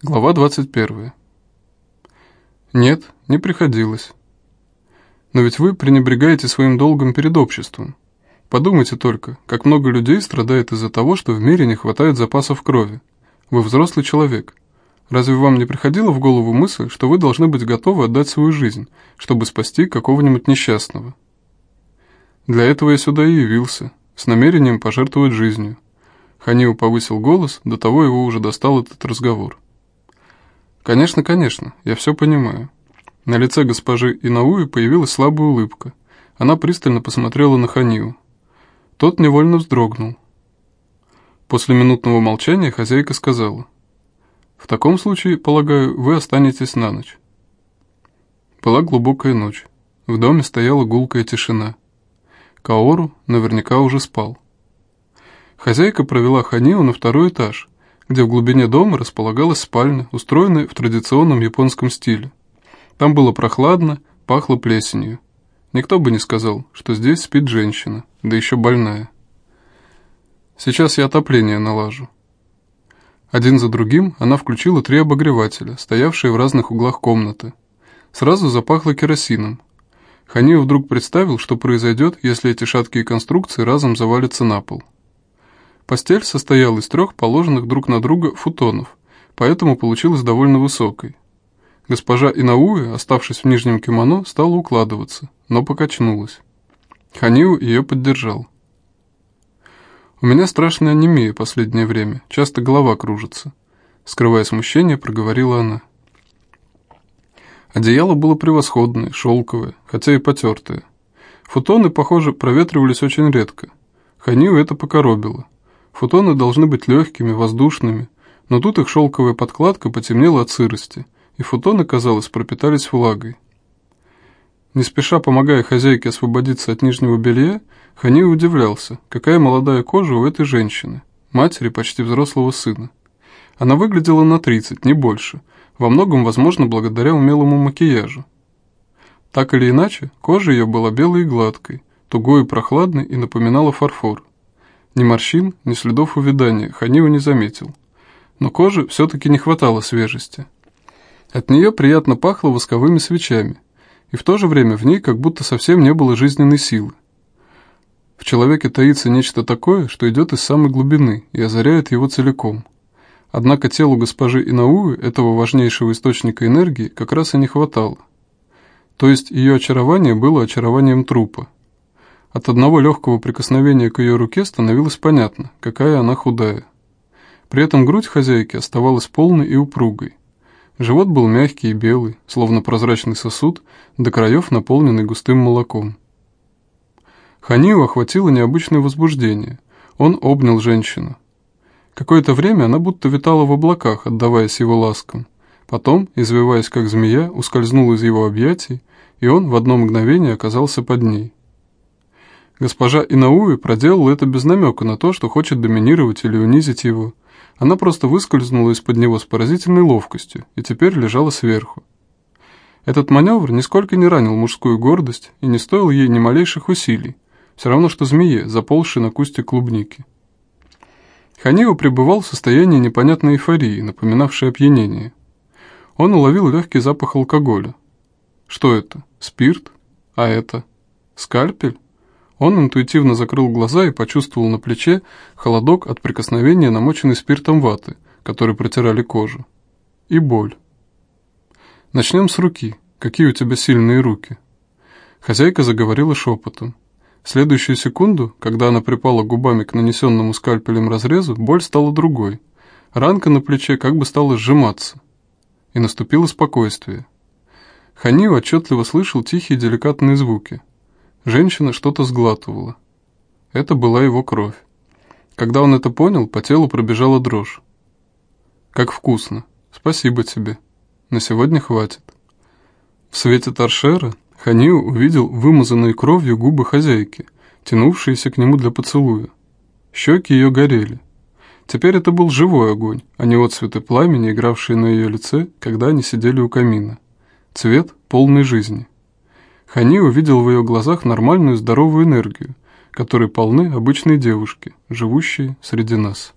Глава 21. Нет, не приходилось. Но ведь вы пренебрегаете своим долгом перед обществом. Подумайте только, как много людей страдает из-за того, что в мире не хватает запасов крови. Вы взрослый человек. Разве вам не приходила в голову мысль, что вы должны быть готовы отдать свою жизнь, чтобы спасти какого-нибудь несчастного? Для этого я сюда и явился, с намерением пожертвовать жизнью. Ханиу повысил голос, до того его уже достал этот разговор. «Конечно, конечно, я все понимаю». На лице госпожи Инауи появилась слабая улыбка. Она пристально посмотрела на Ханию. Тот невольно вздрогнул. После минутного молчания хозяйка сказала. «В таком случае, полагаю, вы останетесь на ночь». Была глубокая ночь. В доме стояла гулкая тишина. Каору наверняка уже спал. Хозяйка провела Ханиу на второй этаж, где в глубине дома располагалась спальня, устроенная в традиционном японском стиле. Там было прохладно, пахло плесенью. Никто бы не сказал, что здесь спит женщина, да еще больная. Сейчас я отопление налажу. Один за другим она включила три обогревателя, стоявшие в разных углах комнаты. Сразу запахло керосином. Ханию вдруг представил, что произойдет, если эти шаткие конструкции разом завалятся на пол. Постель состояла из трех положенных друг на друга футонов, поэтому получилась довольно высокой. Госпожа Инауэ, оставшись в нижнем кимоно, стала укладываться, но покачнулась. Ханиу ее поддержал. «У меня страшная анемия последнее время, часто голова кружится», скрывая смущение, проговорила она. Одеяло было превосходное, шелковое, хотя и потертое. Футоны, похоже, проветривались очень редко. Ханию это покоробило. Футоны должны быть легкими, воздушными, но тут их шелковая подкладка потемнела от сырости, и футоны, казалось, пропитались влагой. Не спеша помогая хозяйке освободиться от нижнего белья, Хани удивлялся, какая молодая кожа у этой женщины, матери почти взрослого сына. Она выглядела на 30, не больше, во многом, возможно, благодаря умелому макияжу. Так или иначе, кожа ее была белой и гладкой, тугой и прохладной и напоминала фарфор. Ни морщин, ни следов увядания Ханива не заметил. Но коже все-таки не хватало свежести. От нее приятно пахло восковыми свечами, и в то же время в ней как будто совсем не было жизненной силы. В человеке таится нечто такое, что идет из самой глубины и озаряет его целиком. Однако телу госпожи Инауи этого важнейшего источника энергии как раз и не хватало. То есть ее очарование было очарованием трупа, от одного легкого прикосновения к ее руке становилось понятно, какая она худая. При этом грудь хозяйки оставалась полной и упругой. Живот был мягкий и белый, словно прозрачный сосуд, до краев наполненный густым молоком. Ханию охватило необычное возбуждение. Он обнял женщину. Какое-то время она будто витала в облаках, отдаваясь его ласкам. Потом, извиваясь как змея, ускользнула из его объятий, и он в одно мгновение оказался под ней. Госпожа Инауи проделала это без намека на то, что хочет доминировать или унизить его. Она просто выскользнула из-под него с поразительной ловкостью и теперь лежала сверху. Этот маневр нисколько не ранил мужскую гордость и не стоил ей ни малейших усилий, все равно что змее, заползшей на кусте клубники. Ханио пребывал в состоянии непонятной эйфории, напоминавшей опьянение. Он уловил легкий запах алкоголя. Что это? Спирт? А это? Скальпель? Он интуитивно закрыл глаза и почувствовал на плече холодок от прикосновения намоченной спиртом ваты, который протирали кожу. И боль. «Начнем с руки. Какие у тебя сильные руки?» Хозяйка заговорила шепотом. В следующую секунду, когда она припала губами к нанесенному скальпелем разрезу, боль стала другой. Ранка на плече как бы стала сжиматься. И наступило спокойствие. Ханил отчетливо слышал тихие деликатные звуки – Женщина что-то сглатывала. Это была его кровь. Когда он это понял, по телу пробежала дрожь. «Как вкусно! Спасибо тебе. На сегодня хватит». В свете торшера Ханиу увидел вымазанные кровью губы хозяйки, тянувшиеся к нему для поцелуя. Щеки ее горели. Теперь это был живой огонь, а не отцветы пламени, игравшие на ее лице, когда они сидели у камина. Цвет полной жизни. Хани увидел в ее глазах нормальную здоровую энергию, которой полны обычные девушки, живущие среди нас.